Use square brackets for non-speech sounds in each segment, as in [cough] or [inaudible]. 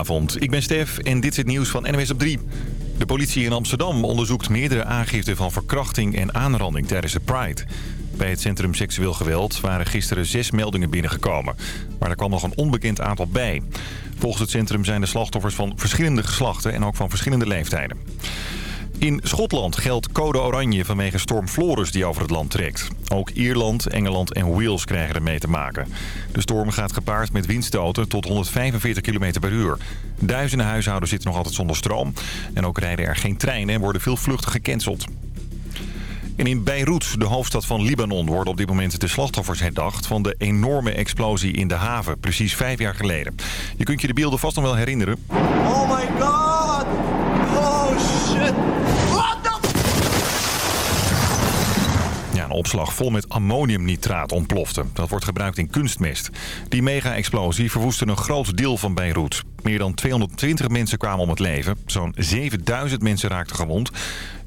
Goedenavond, ik ben Stef en dit is het nieuws van NWS op 3. De politie in Amsterdam onderzoekt meerdere aangiften van verkrachting en aanranding tijdens de Pride. Bij het Centrum Seksueel Geweld waren gisteren zes meldingen binnengekomen. Maar er kwam nog een onbekend aantal bij. Volgens het centrum zijn de slachtoffers van verschillende geslachten en ook van verschillende leeftijden. In Schotland geldt code oranje vanwege storm Florus die over het land trekt. Ook Ierland, Engeland en Wales krijgen er mee te maken. De storm gaat gepaard met windstoten tot 145 km per uur. Duizenden huishoudens zitten nog altijd zonder stroom. En ook rijden er geen treinen en worden veel vluchten gecanceld. En in Beirut, de hoofdstad van Libanon, worden op dit moment de slachtoffers herdacht... van de enorme explosie in de haven, precies vijf jaar geleden. Je kunt je de beelden vast nog wel herinneren. Oh my god! Oh shit! Ja, een opslag vol met ammoniumnitraat ontplofte. Dat wordt gebruikt in kunstmest. Die mega-explosie verwoestte een groot deel van Beirut. Meer dan 220 mensen kwamen om het leven. Zo'n 7000 mensen raakten gewond.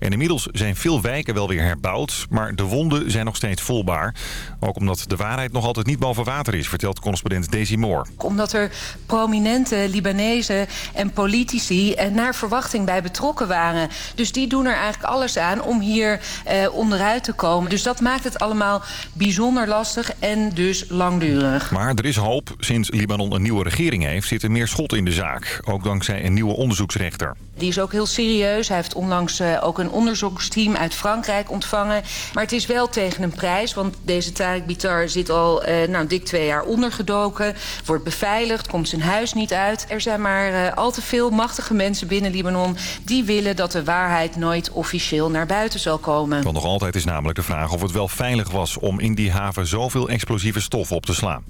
En inmiddels zijn veel wijken wel weer herbouwd. Maar de wonden zijn nog steeds voelbaar. Ook omdat de waarheid nog altijd niet boven water is, vertelt correspondent Daisy Moore. Omdat er prominente Libanezen en politici eh, naar verwachting bij betrokken waren. Dus die doen er eigenlijk alles aan om hier eh, onderuit te komen. Dus dat maakt het allemaal bijzonder lastig en dus langdurig. Maar er is hoop. Sinds Libanon een nieuwe regering heeft, zit er meer schot in de zaak. Ook dankzij een nieuwe onderzoeksrechter. Die is ook heel serieus. Hij heeft onlangs uh, ook een onderzoeksteam uit Frankrijk ontvangen. Maar het is wel tegen een prijs, want deze Tarek Bitar zit al uh, nou, dik twee jaar ondergedoken. Wordt beveiligd, komt zijn huis niet uit. Er zijn maar uh, al te veel machtige mensen binnen Libanon... die willen dat de waarheid nooit officieel naar buiten zal komen. Want nog altijd is namelijk de vraag of het wel veilig was... om in die haven zoveel explosieve stoffen op te slaan.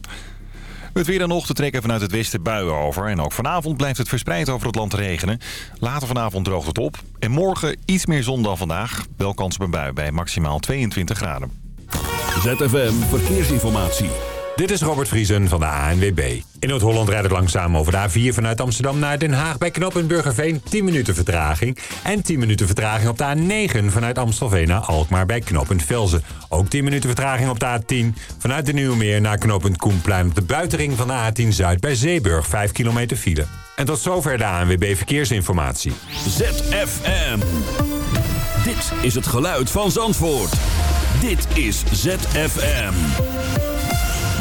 Het weer nog te trekken vanuit het westen buien over. En ook vanavond blijft het verspreid over het land regenen. Later vanavond droogt het op. En morgen iets meer zon dan vandaag. Wel kans op een bui bij maximaal 22 graden. ZFM Verkeersinformatie. Dit is Robert Vriesen van de ANWB. In Noord-Holland rijdt het langzaam over de A4 vanuit Amsterdam naar Den Haag... bij knooppunt Burgerveen 10 minuten vertraging. En 10 minuten vertraging op de A9 vanuit Amstelveen naar Alkmaar bij knooppunt Velzen. Ook 10 minuten vertraging op de A10 vanuit de Nieuwmeer naar knooppunt Koenplein... op de buitenring van de A10 Zuid bij Zeeburg 5 kilometer file. En tot zover de ANWB Verkeersinformatie. ZFM. Dit is het geluid van Zandvoort. Dit is ZFM.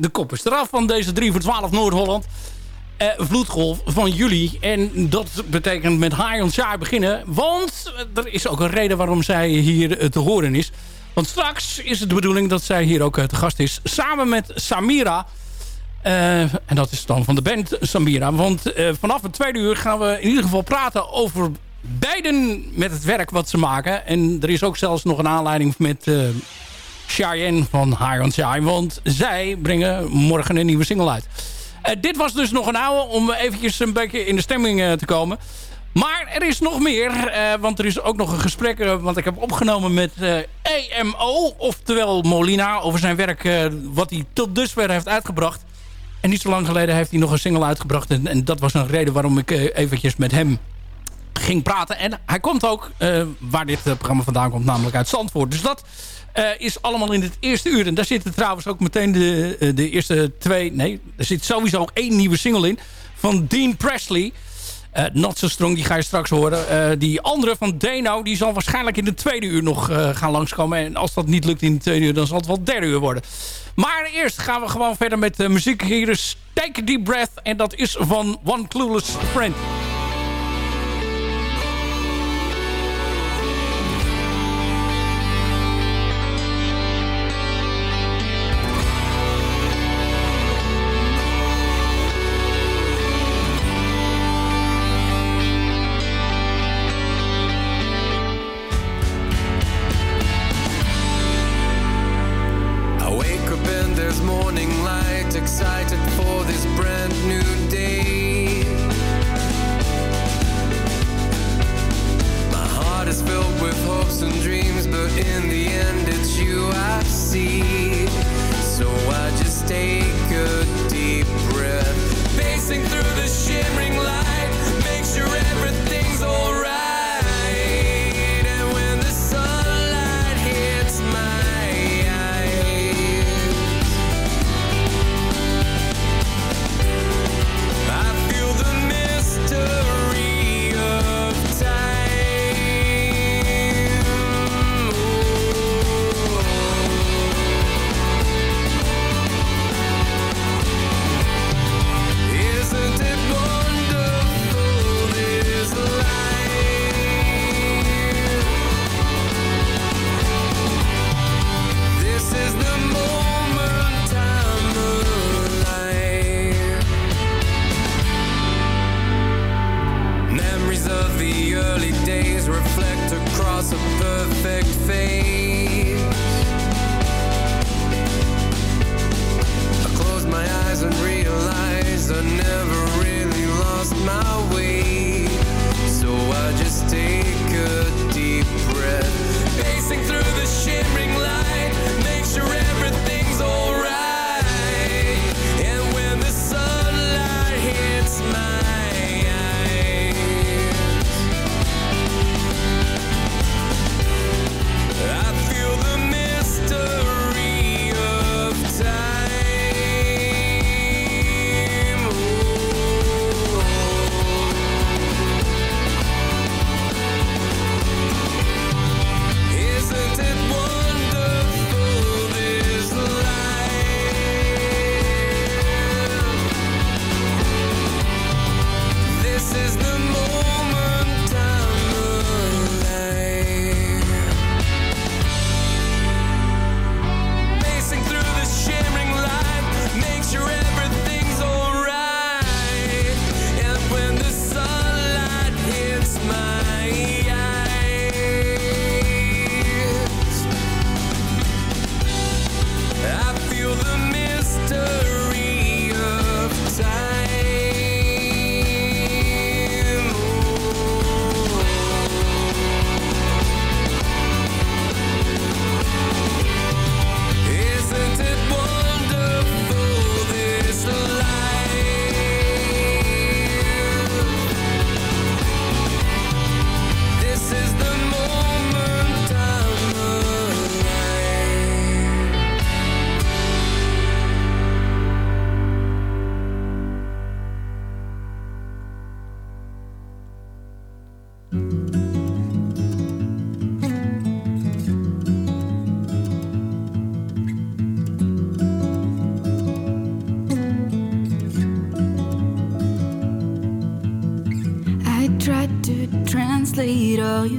De kop is eraf van deze 3 voor 12 Noord-Holland. Eh, vloedgolf van juli. En dat betekent met High on Shy beginnen. Want er is ook een reden waarom zij hier eh, te horen is. Want straks is het de bedoeling dat zij hier ook eh, te gast is. Samen met Samira. En dat is dan van de band Samira. Want vanaf het tweede uur gaan we in ieder geval praten over beiden met het werk wat ze maken. En er is ook zelfs nog een aanleiding met Cheyenne van High on Shy. Want zij brengen morgen een nieuwe single uit. Eh, dit was dus nog een oude om eventjes een beetje in de stemming eh, te komen. Maar er is nog meer, eh, want er is ook nog een gesprek... wat ik heb opgenomen met EMO, oftewel Molina... over zijn werk wat hij tot dusver heeft uitgebracht. En niet zo lang geleden heeft hij nog een single uitgebracht. En, en dat was een reden waarom ik eventjes met hem ging praten. En hij komt ook waar dit programma vandaan komt, namelijk uit Zandvoort. Dus dat is allemaal in het eerste uur. En daar zitten trouwens ook meteen de, eh, de eerste twee... Nee, er zit sowieso één nieuwe single in van Dean Presley... Eh, Not So Strong, die ga je straks horen. Eh, die andere van Dano, die zal waarschijnlijk in de tweede uur nog eh, gaan langskomen. En als dat niet lukt in de tweede uur, dan zal het wel derde uur worden. Maar eerst gaan we gewoon verder met de muziek. Hier is Take a Deep Breath. En dat is van One Clueless Friend.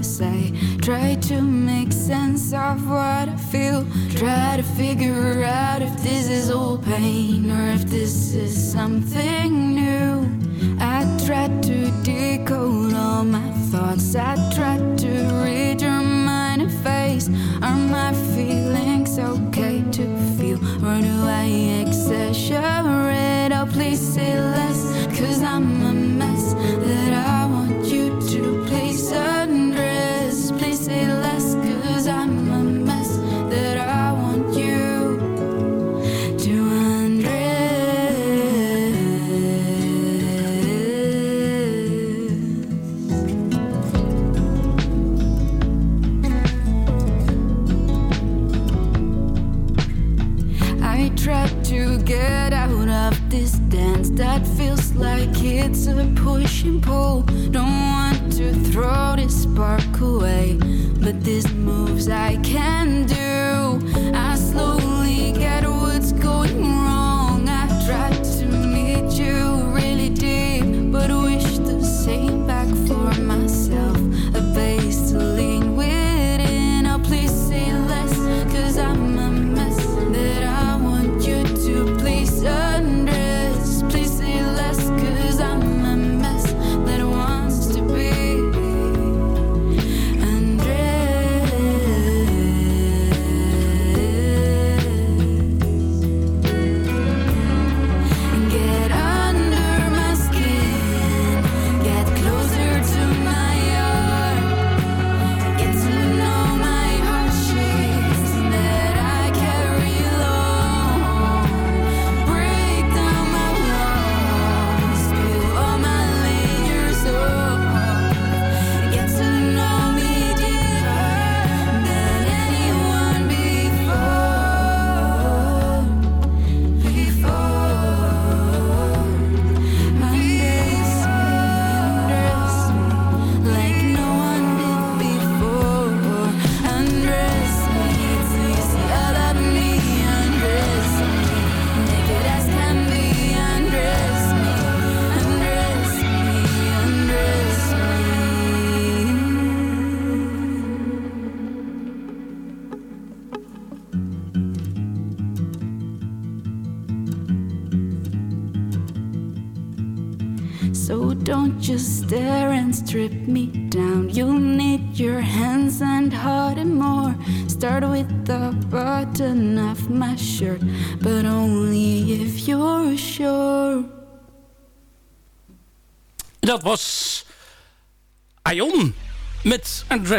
Say. Try to make sense of what I feel. Try to figure out if this is all pain or if this is something new. I tried to decode all my thoughts. I tried to read your mind and face. Are my feelings okay to feel? Or do I exaggerate? Oh, please say. Don't want to throw this spark away, but these moves I can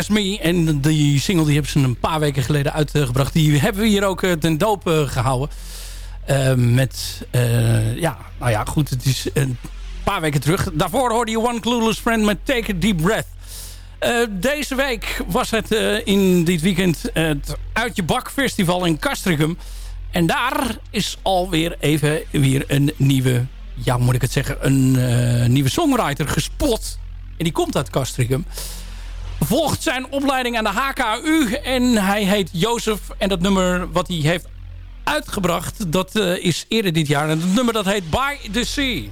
Me. En die single die hebben ze een paar weken geleden uitgebracht. Die hebben we hier ook eh, ten doop eh, gehouden. Eh, met, ja, nou ja, goed, het is een paar weken terug. Daarvoor hoorde je One Clueless Friend met Take a Deep Breath. Deze week was het in dit weekend het Uit Je Bak Festival in Castricum. En daar is alweer even weer een nieuwe, ja moet ik het zeggen, een nieuwe songwriter gespot. En die komt uit Castricum. Volgt zijn opleiding aan de HKU en hij heet Jozef. En dat nummer wat hij heeft uitgebracht, dat eh, is eerder dit jaar. En het nummer dat heet By the Sea.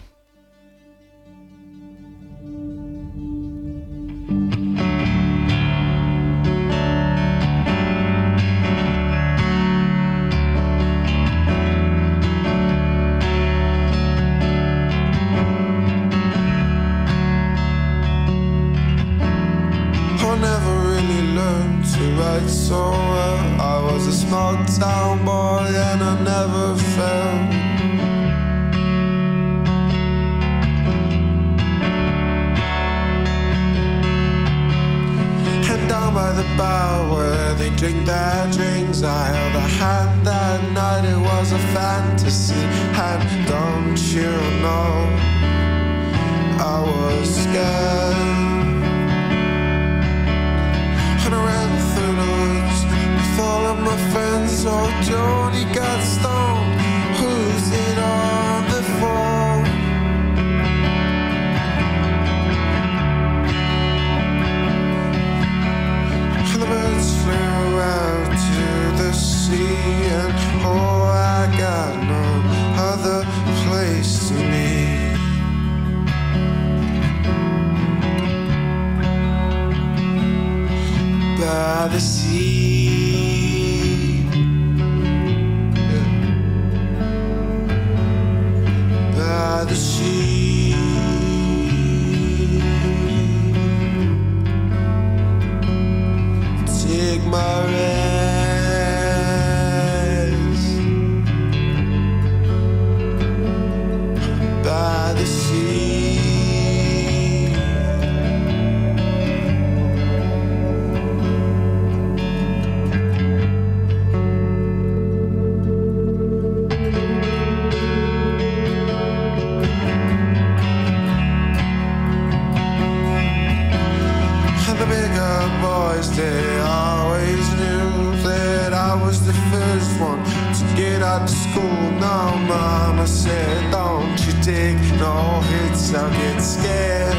younger boys, they always knew that I was the first one to get out of school. Now mama said, don't you take no hits, I'll get scared.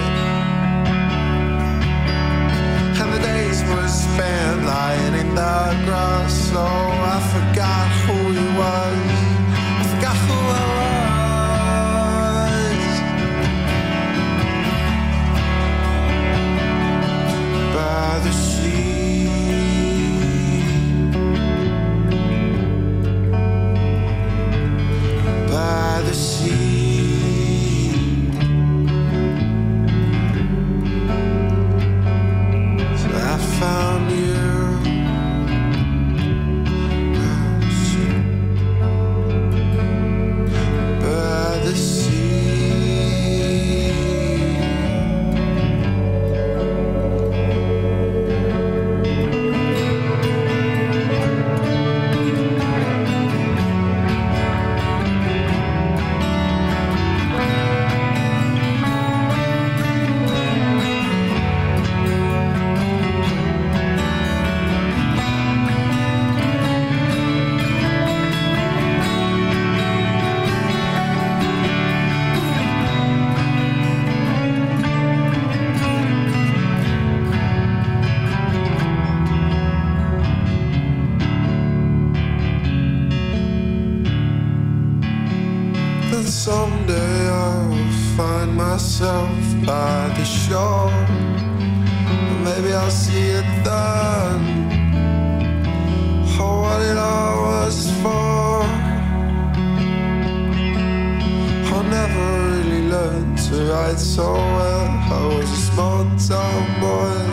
And the days were spent lying in the grass, so I forgot who he was. I forgot who I was. This. someone,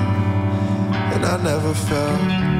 and I never felt.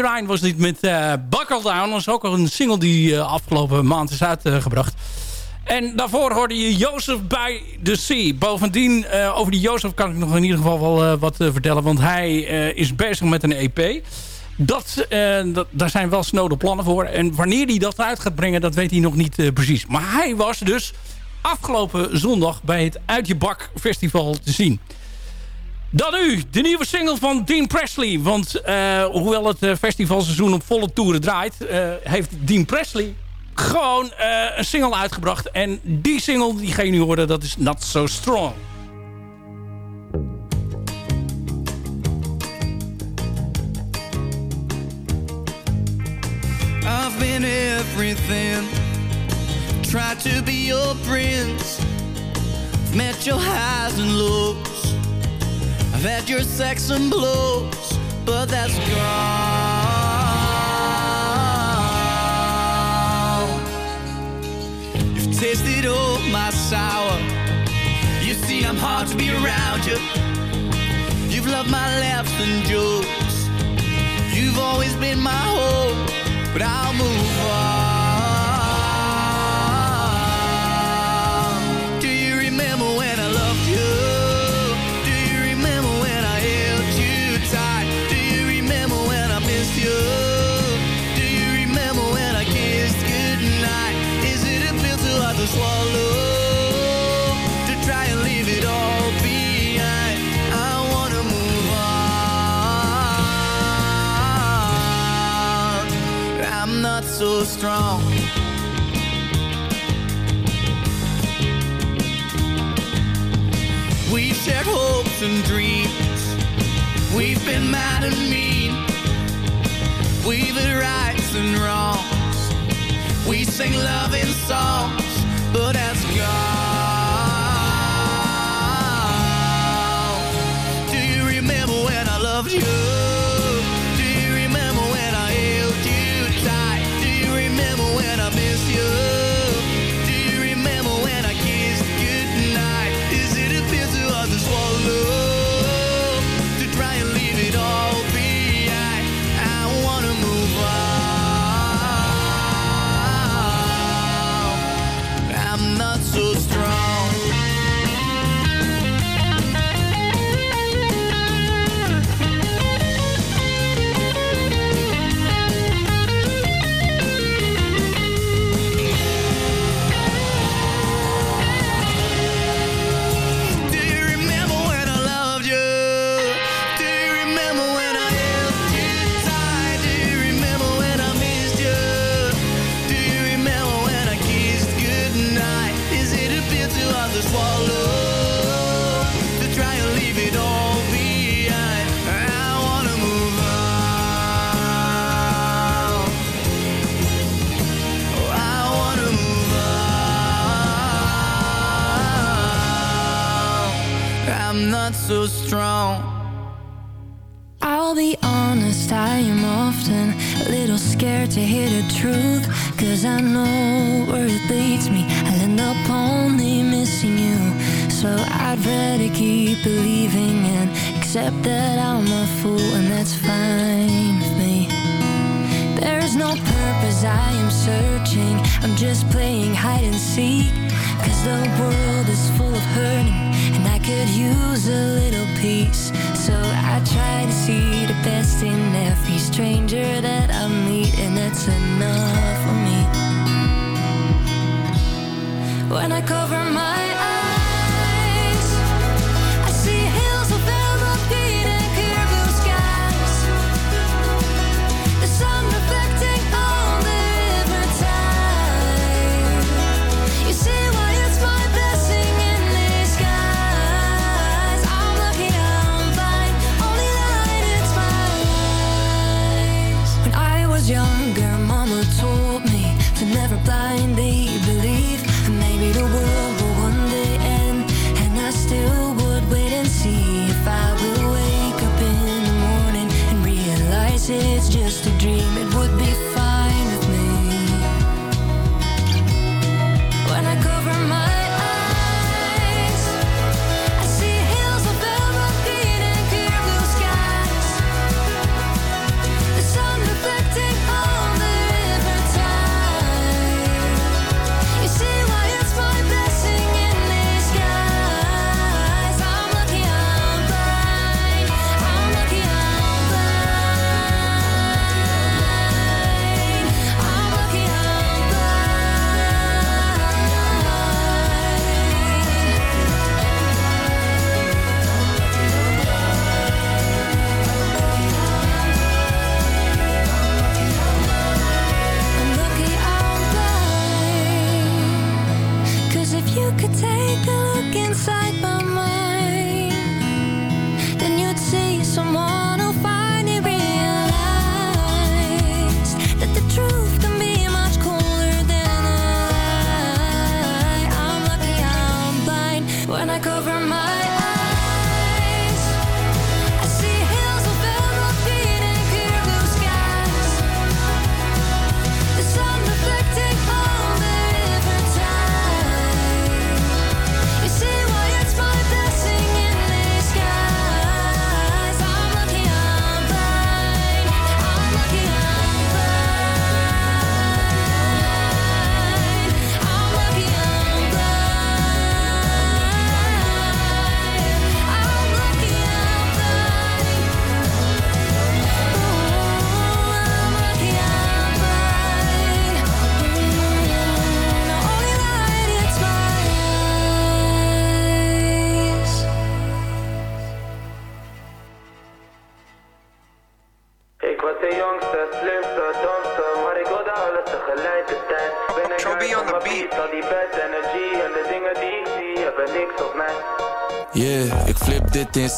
Ryan was dit met uh, Buckle Down. Dat is ook een single die afgelopen maand is uitgebracht. En daarvoor hoorde je Jozef bij de Sea. Bovendien, over die Jozef kan ik nog in ieder geval wel wat vertellen. Want hij is bezig met een EP. Dat, dat, daar zijn wel snode plannen voor. En wanneer hij dat uit gaat brengen, dat weet hij nog niet precies. Maar hij was dus afgelopen zondag bij het Uit Je Bak Festival te zien. Dan nu, de nieuwe single van Dean Presley. Want uh, hoewel het uh, festivalseizoen op volle toeren draait... Uh, heeft Dean Presley gewoon een single uitgebracht. En die single, die ga je nu horen, dat is Not So Strong. I've been everything Tried to be your prince Met your highs and lows I've had your sex and blows, but that's gone. You've tasted all my sour. You see, I'm hard to be around you. You've loved my laughs and jokes. You've always been my hope, but I'll move on. So strong. We've shared hopes and dreams. We've been mad and mean. We've had rights and wrongs. We sing love in songs, but that's gone. Do you remember when I loved you?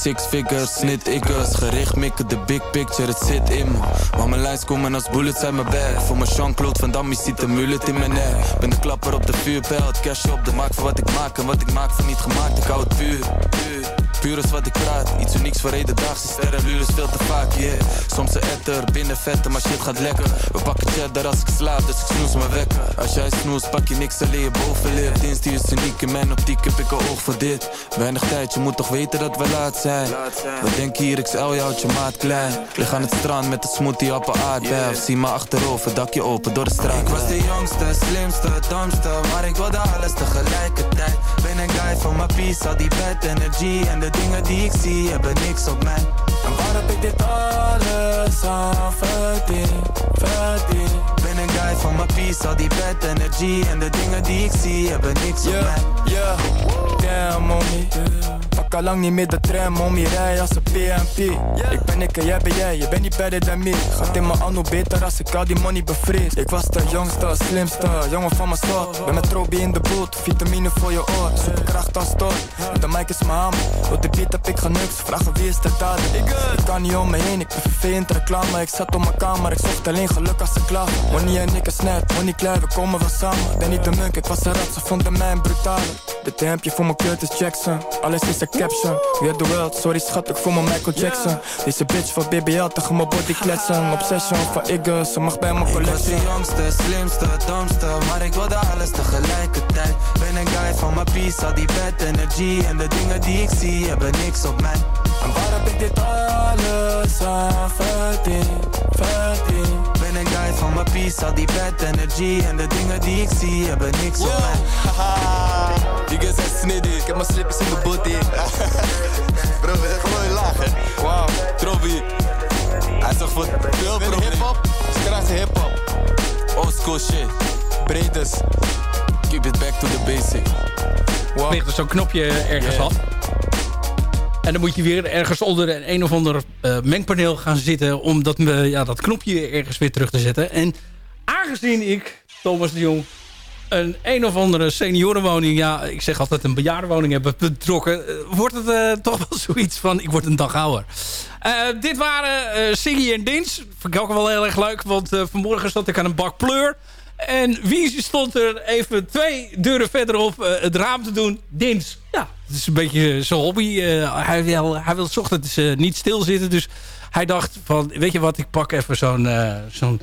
Six figures, snit iggers. Gericht mikken, de big picture, het zit in me. Maar mijn lijns komen als bullets uit mijn bag. Voor mijn Jean-Claude Van Damme, ziet de mullet in mijn nek. Ben de klapper op de vuurpijl, het cash op de markt voor wat ik maak. En wat ik maak voor niet gemaakt, ik hou het puur Puur is wat ik praat, iets unieks voor hedendaagse sterren Luren veel te vaak, yeah. Soms een etter, binnen vetten, maar shit gaat lekker. We pakken cheddar als ik slaap, dus ik snoes me wekker Als jij snoest, pak je niks alleen je bovenlip Dienst die is uniek, in mijn optiek heb ik een oog voor dit. Weinig tijd, je moet toch weten dat we laat zijn. We denken hier XL, je houdt je maat klein. Lig aan het strand met een smoothie een aardbei. Of zie me achterover, dakje open door de straat. Ik was de jongste, slimste, domste. Maar ik wilde alles tegelijkertijd Ben een guy van mijn peace, al die bad energy En de dingen die ik zie hebben niks op mij. En waar heb ik dit alles aan verdiend, verdiend. Ben een guy van mijn peace, al die bad energy En de dingen die ik zie hebben niks op mij. Yeah, Pak al lang niet meer de tram, momie Rij als een PNP Ik ben ik en jij ben jij, je bent niet better dan me. Gaat in mijn anno beter als ik al die money bevries Ik was de jongste, slimste, jongen van mijn soort. Ben met Trobi in de boot, vitamine voor je oor. Superkracht als stoot, de mic is mijn hamer Op de beat heb ik genuks, vragen wie is de dader? Ik kan niet om me heen, ik ben vervelend reclame. Ik zat op mijn kamer, ik zocht alleen geluk als ik klaar Money en ik is net, money klein, we komen wel samen. Ben niet de munk, ik was een rat, ze vonden mij een brutale Dit hemdje voor mijn Curtis Jackson, alles is een caption are the world, sorry schat, ik voel me Michael Jackson. Deze bitch van BBL tegen mijn body kletsen. Obsession van Iggy, ze mag bij mijn Ik was collectie de jongste, slimste, domste Maar ik wilde alles tegelijkertijd. Ben een guy van mijn peace, al die bad energy En de dingen die ik zie hebben niks op mij. En waar heb ik dit alles aan? Verdiend, verdiend Ben een guy van mijn peace, al die bad energy En de dingen die ik zie hebben niks op mij [laughs] Die guys zijn sniddy, ik heb mijn slippers in de body [laughs] Bro, we zijn gewoon laag, hè? Wow, Trobi Hij zegt voor veel problemen hip-hop? Skrat hip-hop Old school shit Breeders Keep it back to the basic Wow ligt er zo'n knopje ergens Yeah. af. En dan moet je weer ergens onder een, een of ander eh, mengpaneel gaan zitten... om dat, me- ja, dat knopje ergens weer terug te zetten. En aangezien ik, Thomas de Jong... een een of andere seniorenwoning... ja, ik zeg altijd een bejaardenwoning heb betrokken... eh, wordt het eh, toch wel [laughs] zoiets van... ik word een dag ouder. Eh, dit waren eh Siggy en Dins. Vond ik ook wel heel erg leuk... want vanmorgen zat ik aan een bak pleur... En wie stond er even twee deuren verderop eh, het raam te doen? Dins. Ja, het is een beetje zijn hobby. Hij, wil, hij wil ochtends eh, niet stilzitten. Dus hij dacht van, weet je wat, ik pak even zo'n zo'n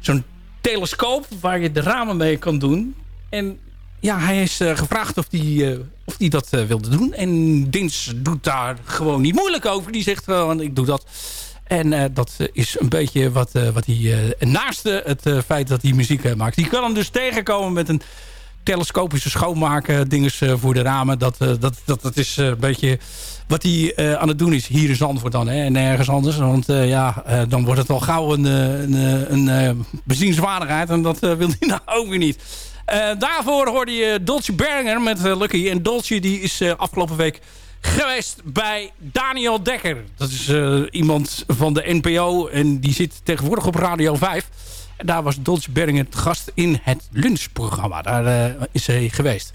zo'n telescoop... waar je de ramen mee kan doen. En ja, hij is eh, gevraagd of hij of die dat eh, wilde doen. En Dins doet daar gewoon niet moeilijk over. Die zegt gewoon, ik doe dat. En eh, dat eh, is een beetje wat, eh, wat hij... eh, naast eh, het eh, feit dat hij muziek eh, maakt. Die kan hem dus tegenkomen met een telescopische schoonmaken. Dinges eh, voor de ramen. Dat, eh, dat, dat, dat is eh, een beetje wat hij aan het doen is. Hier in Zandvoort dan. Hè, en nergens anders. Want ja, dan wordt het al gauw een, een, bezienswaardigheid. En dat wil hij [laughs] nou ook weer niet. Daarvoor hoorde je Dolce Berger met Lucky. En Dolce die is afgelopen week geweest bij Daniel Dekker. Dat is iemand van de NPO en die zit tegenwoordig op Radio 5. Daar was Dolce Berger te gast in het lunchprogramma. Daar eh, is hij geweest.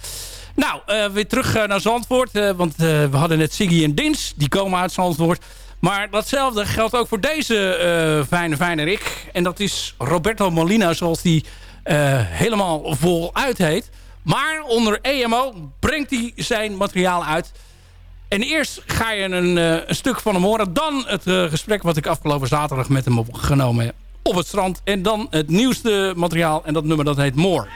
Nou, eh, weer terug eh, naar Zandvoort. want we hadden net Siggy en Dins. Die komen uit Zandvoort. Maar datzelfde geldt ook voor deze fijne, fijne Rick. En dat is Roberto Molina, zoals die helemaal voluit heet. Maar onder EMO brengt hij zijn materiaal uit. En eerst ga je een, een stuk van hem horen. Dan het gesprek wat ik afgelopen zaterdag met hem opgenomen heb op het strand. En dan het nieuwste materiaal. En dat nummer dat heet More.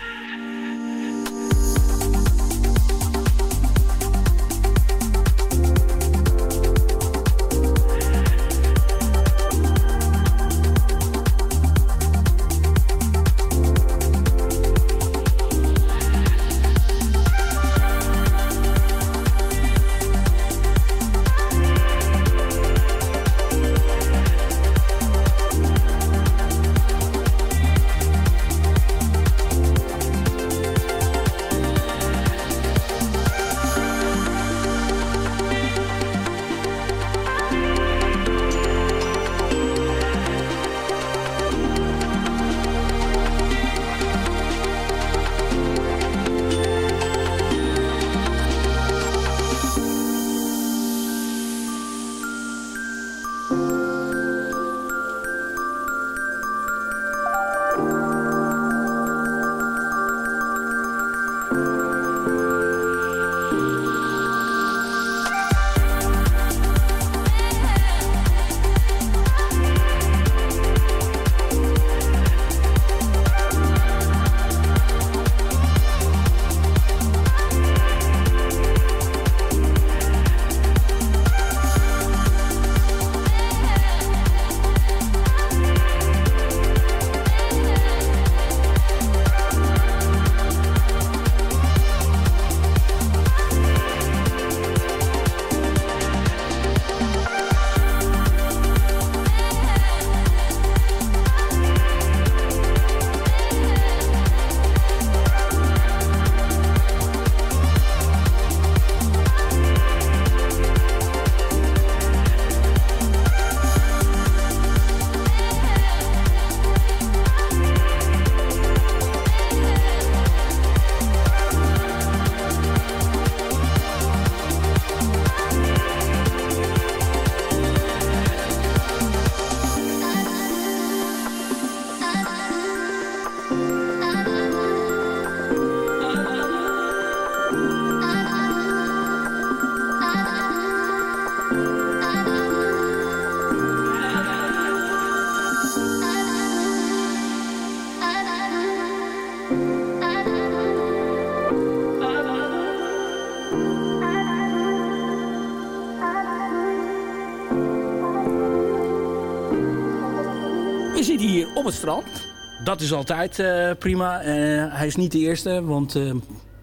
We zitten hier op het strand. Dat is altijd eh, prima. Eh, hij is niet de eerste, want eh,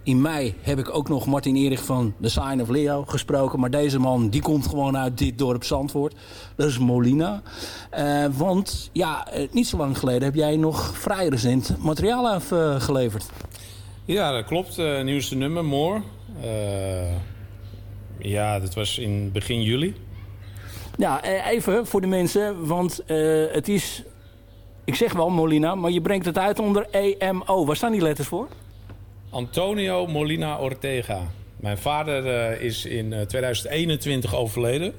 in mei heb ik ook nog Martin Erich van The Sign of Leo gesproken. Maar deze man die komt gewoon uit dit dorp Zandvoort. Dat is Molina. Eh, want ja, eh, niet zo lang geleden heb jij nog vrij recent materiaal afgeleverd. Ja, dat klopt. Eh, nieuwste nummer, More. Ja, dat was in begin juli. Ja, even voor de mensen, want het is... Ik zeg wel Molina, maar je brengt het uit onder EMO. Waar staan die letters voor? Antonio Molina Ortega. Mijn vader eh, is in eh, 2021 overleden.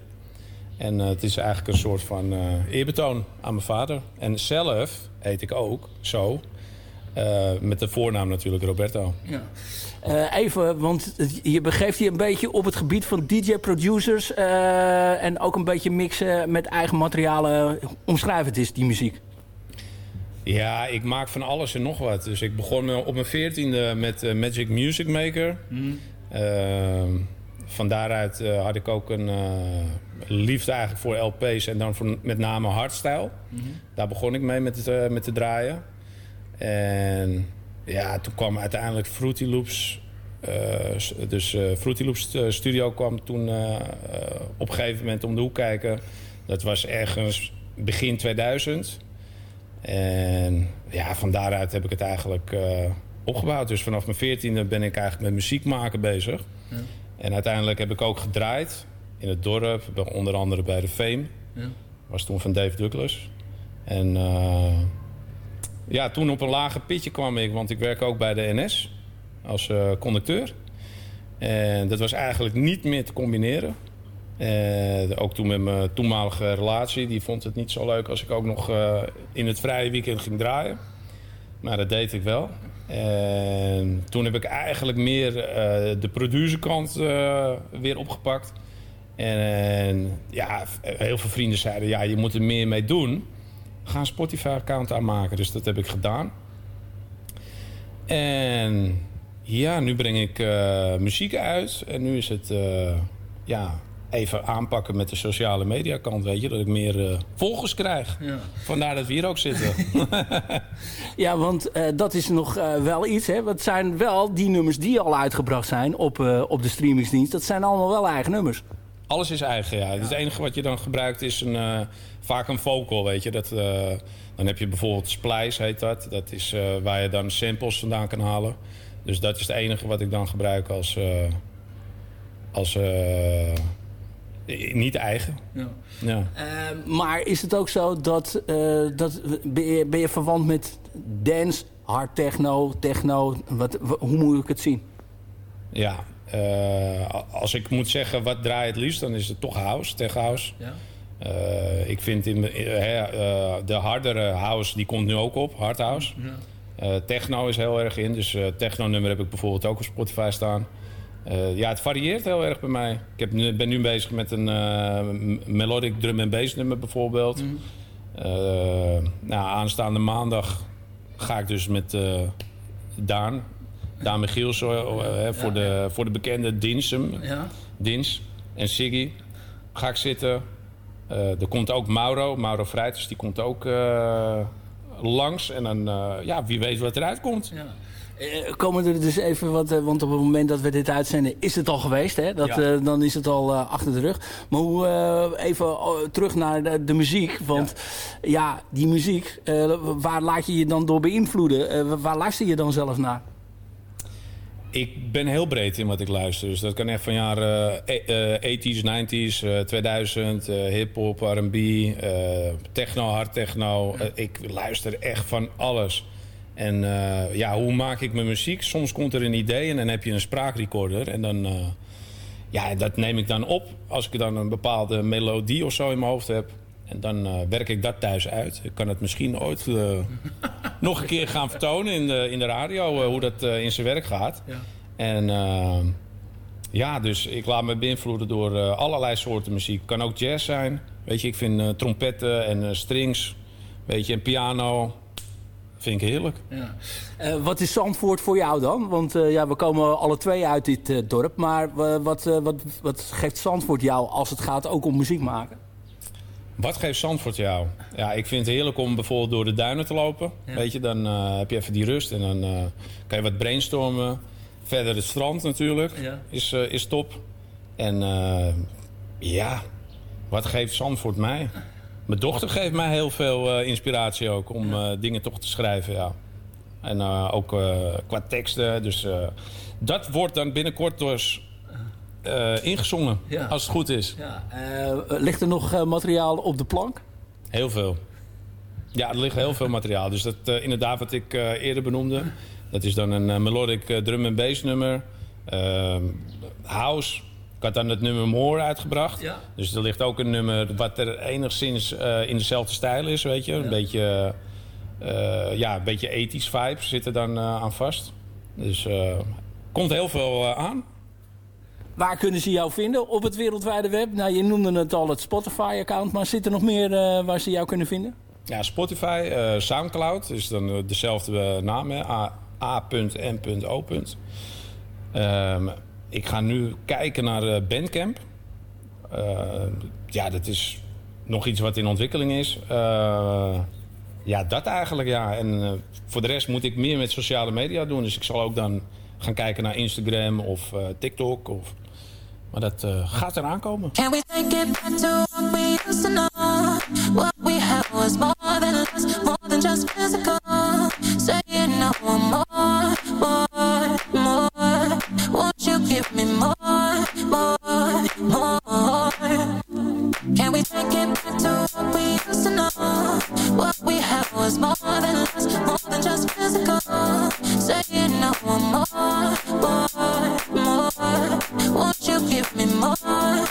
En eh, het is eigenlijk een soort van eh, eerbetoon aan mijn vader. En zelf heet ik ook zo. Eh, met de voornaam natuurlijk Roberto. Ja. Eh, even, want je begeeft je een beetje op het gebied van DJ-producers... eh, en ook een beetje mixen met eigen materialen. Omschrijf het eens, die muziek. Ja, ik maak van alles en nog wat. Dus ik begon op mijn veertiende met eh, Magic Music Maker. Ehm, van daaruit eh, had ik ook een eh, liefde eigenlijk voor LP's en dan voor, met name hardstyle. Daar begon ik mee met, eh, met te draaien. En ja, toen kwam uiteindelijk Fruity Loops. dus Fruity Loops Studio kwam toen op een gegeven moment om de hoek kijken. Dat was ergens begin 2000. En ja, van daaruit heb ik het eigenlijk eh, opgebouwd. Dus vanaf mijn veertiende ben ik eigenlijk met muziek maken bezig. Ja. En uiteindelijk heb ik ook gedraaid in het dorp. Onder andere bij de Fame. Ja. Was toen van Dave Douglas. En eh, ja, toen op een lager pitje kwam ik. Want ik werk ook bij de NS als eh, conducteur. En dat was eigenlijk niet meer te combineren. Eh, ook toen met mijn toenmalige relatie, die vond het niet zo leuk als ik ook nog eh, in het vrije weekend ging draaien. Maar dat deed ik wel. En toen heb ik eigenlijk meer eh, de producerkant weer opgepakt. En ja, heel veel vrienden zeiden, ja, je moet er meer mee doen. Ga een Spotify-account aanmaken. Dus dat heb ik gedaan. En ja, nu breng ik muziek uit. En nu is het ja, even aanpakken met de sociale media kant, weet je. Dat ik meer eh, volgers krijg. Ja. Vandaar dat we hier ook zitten. [laughs] Ja, want eh, dat is nog eh, wel iets. Hè? Het zijn wel die nummers die al uitgebracht zijn op, eh, op de streamingsdienst. Dat zijn allemaal wel eigen nummers. Alles is eigen, ja. Het enige wat je dan gebruikt is een, eh, vaak een vocal, weet je. Dat, eh, dan heb je bijvoorbeeld Splice, heet dat. Dat is eh, waar je dan samples vandaan kan halen. Dus dat is het enige wat ik dan gebruik als... eh, als eh, niet eigen. Ja. Ja. Eh, maar is het ook zo dat, eh, dat ben, je, ben je verwant met dance, hard techno, techno? Wat, hoe moet ik het zien? Ja, eh, als ik moet zeggen wat draai het liefst, dan is het toch house, tech house. Ja. Eh, ik vind in, hè, de hardere house, die komt nu ook op, hard house. Eh, techno is heel erg in, dus techno nummer heb ik bijvoorbeeld ook op Spotify staan. Eh, ja, het varieert heel erg bij mij. Ik heb nu, ben nu bezig met een m- melodic drum en bass nummer bijvoorbeeld. Eh, nou, aanstaande maandag ga ik dus met Daan, Daan Michiels, voor, de, voor de bekende Dinsum, Ja. Dins en Siggy, ga ik zitten. Er komt ook Mauro, Mauro Vrijters, die komt ook langs. En dan, ja, wie weet wat eruit komt. Eh, komen er dus even wat, eh, want op het moment dat we dit uitzenden is het al geweest. Hè? Dat, Ja. eh, dan is het al eh, achter de rug. Maar hoe, eh, even oh, terug naar de, de muziek. Want ja, die muziek, eh, waar laat je je dan door beïnvloeden? Eh, waar luister je dan zelf naar? Ik ben heel breed in wat ik luister. Dus dat kan echt van jaren eh, eh, 80s, 90s, eh, 2000, eh, hip-hop, RB, eh, techno, hard techno. Eh, ik luister echt van alles. En eh, ja, hoe maak ik mijn muziek? Soms komt er een idee en dan heb je een spraakrecorder. En dan, eh, ja, dat neem ik dan op als ik dan een bepaalde melodie of zo in mijn hoofd heb. En dan eh, werk ik dat thuis uit. Ik kan het misschien ooit [laughs] nog een keer gaan vertonen in de, in de radio, hoe dat in zijn werk gaat. En eh, ja, dus ik laat me beïnvloeden door allerlei soorten muziek. Kan ook jazz zijn. Weet je, ik vind trompetten en strings, weet je, en piano. Vind ik heerlijk. Ja. Eh, wat is Zandvoort voor jou dan? Want eh, ja, we komen alle twee uit dit eh, dorp. Maar wat, wat, wat geeft Zandvoort jou als het gaat ook om muziek maken? Wat geeft Zandvoort jou? Ja, ik vind het heerlijk om bijvoorbeeld door de duinen te lopen. Ja. Weet je, dan heb je even die rust en dan kan je wat brainstormen. Verder het strand natuurlijk Ja. is, is top. En ja, wat geeft Zandvoort mij? Mijn dochter geeft mij heel veel eh, inspiratie ook om eh, dingen toch te schrijven, ja. En eh, ook qua teksten. Dus dat wordt dan binnenkort dus eh, ingezongen, Ja. als het goed is. Ja. Ligt er nog materiaal op de plank? Heel veel. Ja, er ligt heel veel materiaal. Dus dat inderdaad wat ik eerder benoemde. Dat is dan een melodic drum en bass nummer. Ehm, house. Ik had dan het nummer More uitgebracht. Ja. Dus er ligt ook een nummer wat er enigszins eh, in dezelfde stijl is, weet je. Een beetje, eh, ja, een beetje ethisch vibes zitten dan eh, aan vast. Dus komt heel veel aan. Waar kunnen ze jou vinden op het wereldwijde web? Nou, je noemde het al het Spotify-account, maar zit er nog meer waar ze jou kunnen vinden? Ja, Spotify, Soundcloud is dan dezelfde naam, hè? A.M.O. Ehm, ik ga nu kijken naar eh, Bandcamp. Eh, ja, dat is nog iets wat in ontwikkeling is. Eh, ja, dat eigenlijk, ja. En voor de rest moet ik meer met sociale media doen. Dus ik zal ook dan gaan kijken naar Instagram of TikTok. Of... Maar dat gaat eraan komen. We take it back to what we to? What we was more than more than just no more. give me more, more, more. Can we take it back to what we used to know? What we have was more than less, more than just physical. Say it no more, more, more. Won't you give me more?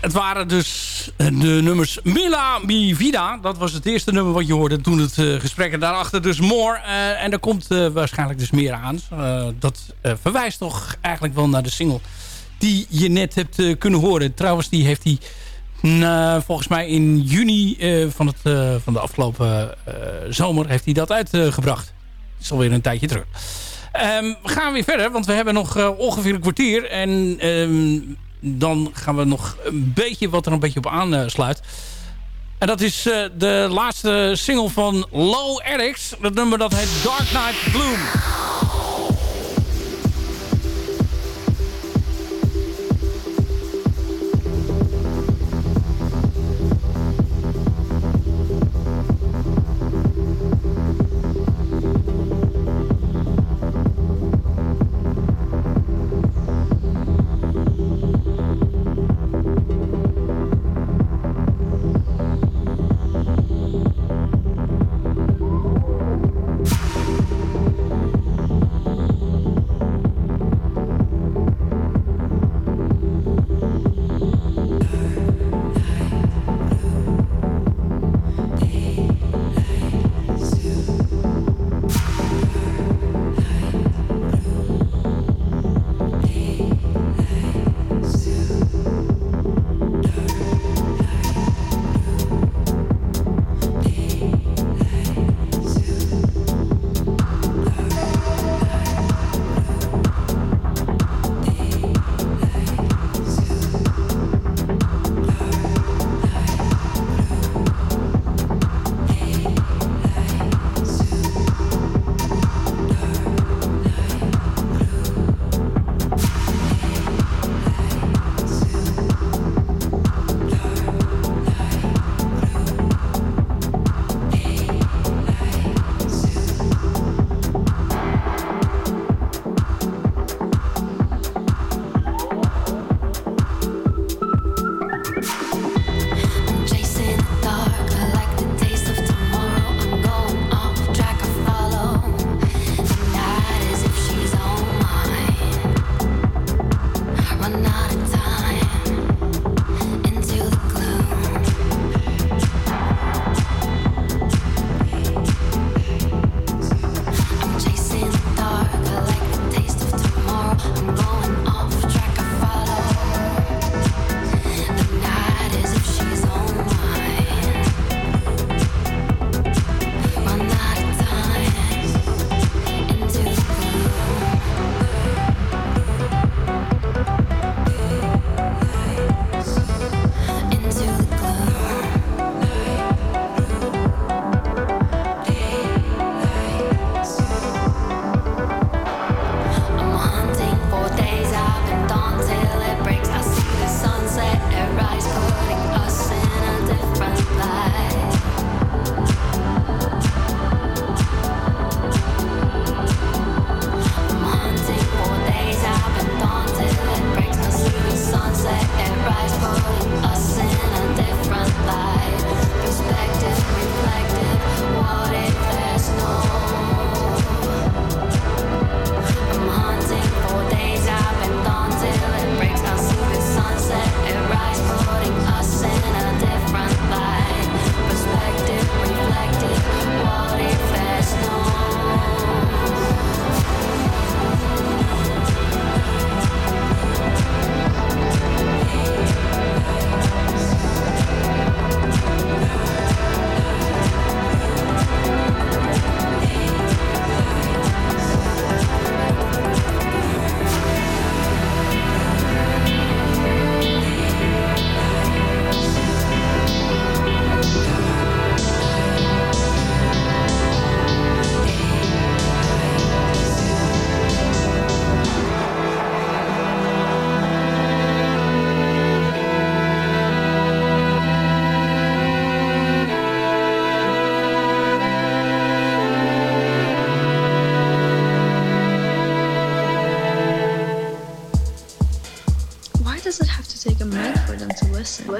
Het waren dus de nummers Mila Mi Vida. Dat was het eerste nummer wat je hoorde toen het uh, gesprek. En daarachter dus More. Uh, en er komt waarschijnlijk dus meer aan. dat verwijst toch eigenlijk wel naar de single die je net hebt kunnen horen. Trouwens, die heeft hij volgens mij in juni van, het, van de afgelopen zomer heeft hij dat uitgebracht. Dat is alweer een tijdje terug. Um, we gaan weer verder, want we hebben nog ongeveer een kwartier. En um, dan gaan we nog een beetje wat er een beetje op aansluit. En dat is uh, de laatste single van Low Erics. Dat nummer dat heet Dark Knight Bloom.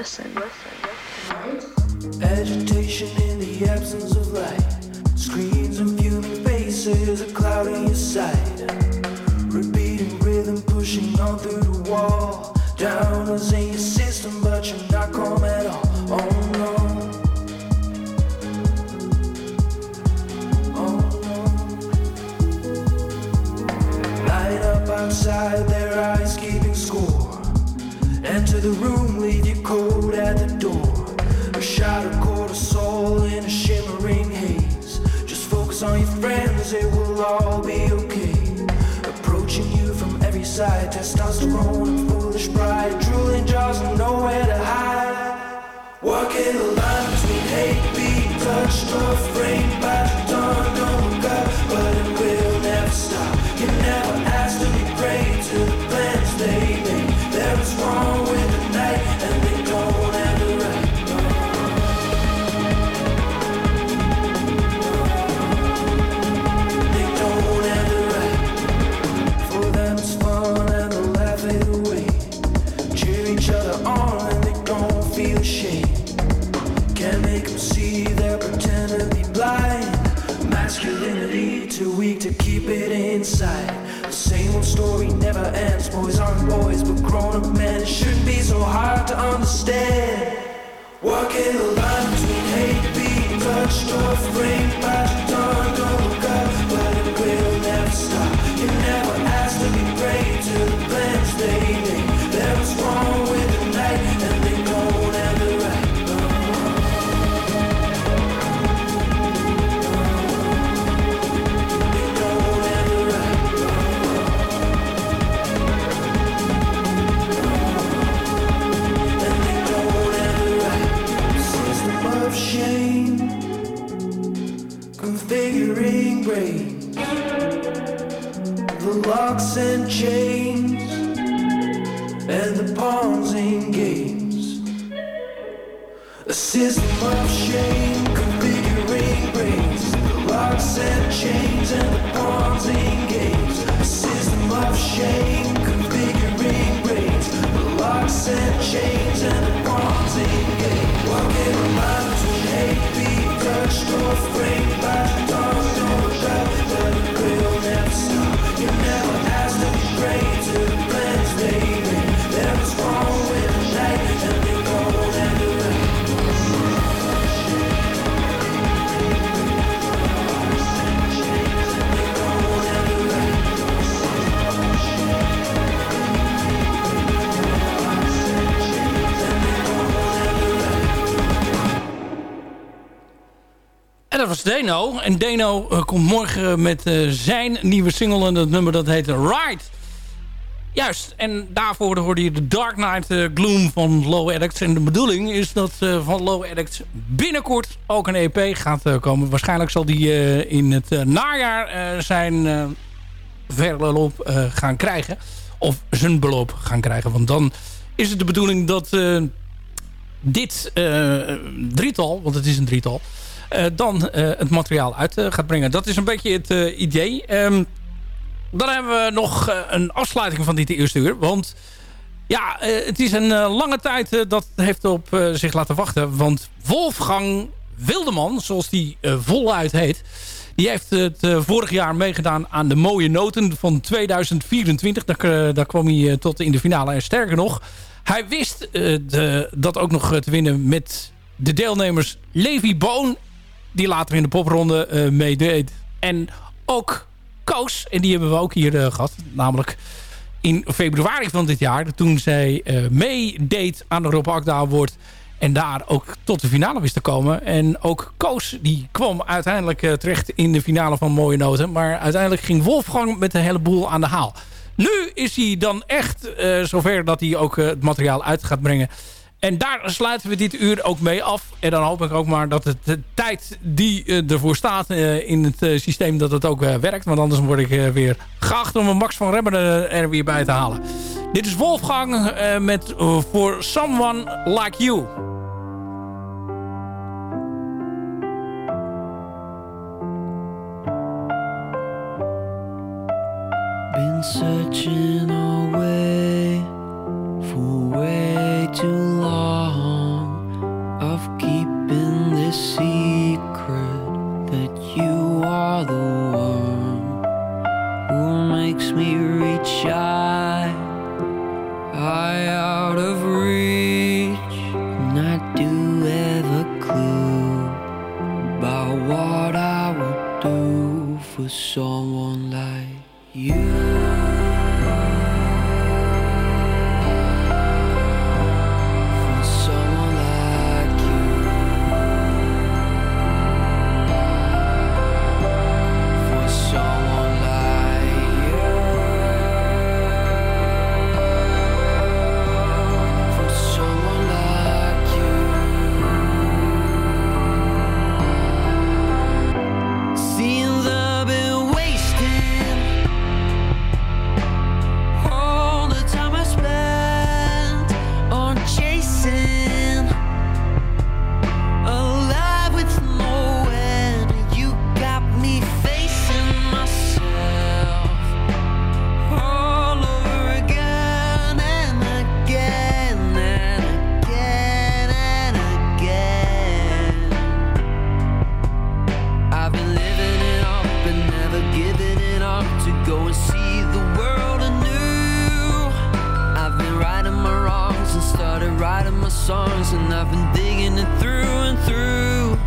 Listen. Deno. En Deno eh, komt morgen met eh, zijn nieuwe single. En dat nummer dat heet Ride. Juist. En daarvoor hoorde je de Dark Knight eh, Gloom van Low Addicts. En de bedoeling is dat van Low Addicts binnenkort ook een EP gaat komen. Waarschijnlijk zal die in het najaar zijn verloop gaan krijgen. Of zijn beloop gaan krijgen. Want dan is het de bedoeling dat dit drietal, want het is een drietal... eh, dan eh, het materiaal uit eh, gaat brengen. Dat is een beetje het idee. Ehm, dan hebben we nog een afsluiting van dit eerste uur. Want ja, het is een lange tijd dat heeft op zich laten wachten. Want Wolfgang Wildeman, zoals die voluit heet... die heeft het vorig jaar meegedaan aan de mooie noten van 2024. Daar, daar kwam hij tot in de finale. En sterker nog, hij wist de, dat ook nog te winnen met de deelnemers Levi Boon... die later in de popronde eh, meedeed. En ook Koos, en die hebben we ook hier eh, gehad. Namelijk in februari van dit jaar. Toen zij eh, meedeed aan de Rob Akda Award. En daar ook tot de finale wist te komen. En ook Koos die kwam uiteindelijk terecht in de finale van Mooie Noten. Maar uiteindelijk ging Wolfgang met een heleboel aan de haal. Nu is hij dan echt zover dat hij ook het materiaal uit gaat brengen. En daar sluiten we dit uur ook mee af. En dan hoop ik ook maar dat het de tijd die eh, ervoor staat eh, in het eh, systeem, dat het ook werkt. Want anders word ik weer geacht om een Max van Remmen er weer bij te halen. Dit is Wolfgang met For Someone Like You. Been searching of my songs and I've been digging it through and through.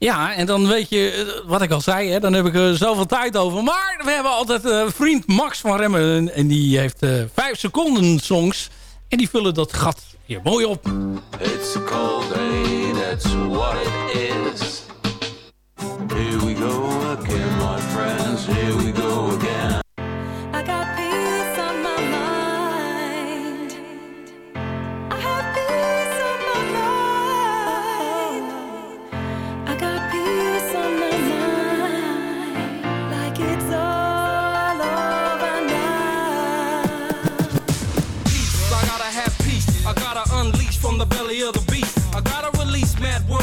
Ja, en dan weet je, eh, wat ik al zei, hè, dan heb ik er zoveel tijd over. Maar we hebben altijd uh, vriend Max van Remmen. En die heeft uh, vijf seconden songs. En die vullen dat gat hier mooi op. It's cold day that's what it is. Here we go again, my friends, here we go.